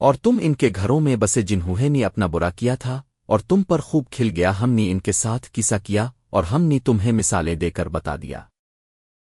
اور تم ان کے گھروں میں بسے جنہوں نے اپنا برا کیا تھا، اور تم پر خوب کھل گیا، ہم نے ان کے ساتھ کیسا کیا، اور ہم نے تمہیں مثالیں دے کر بتا دیا۔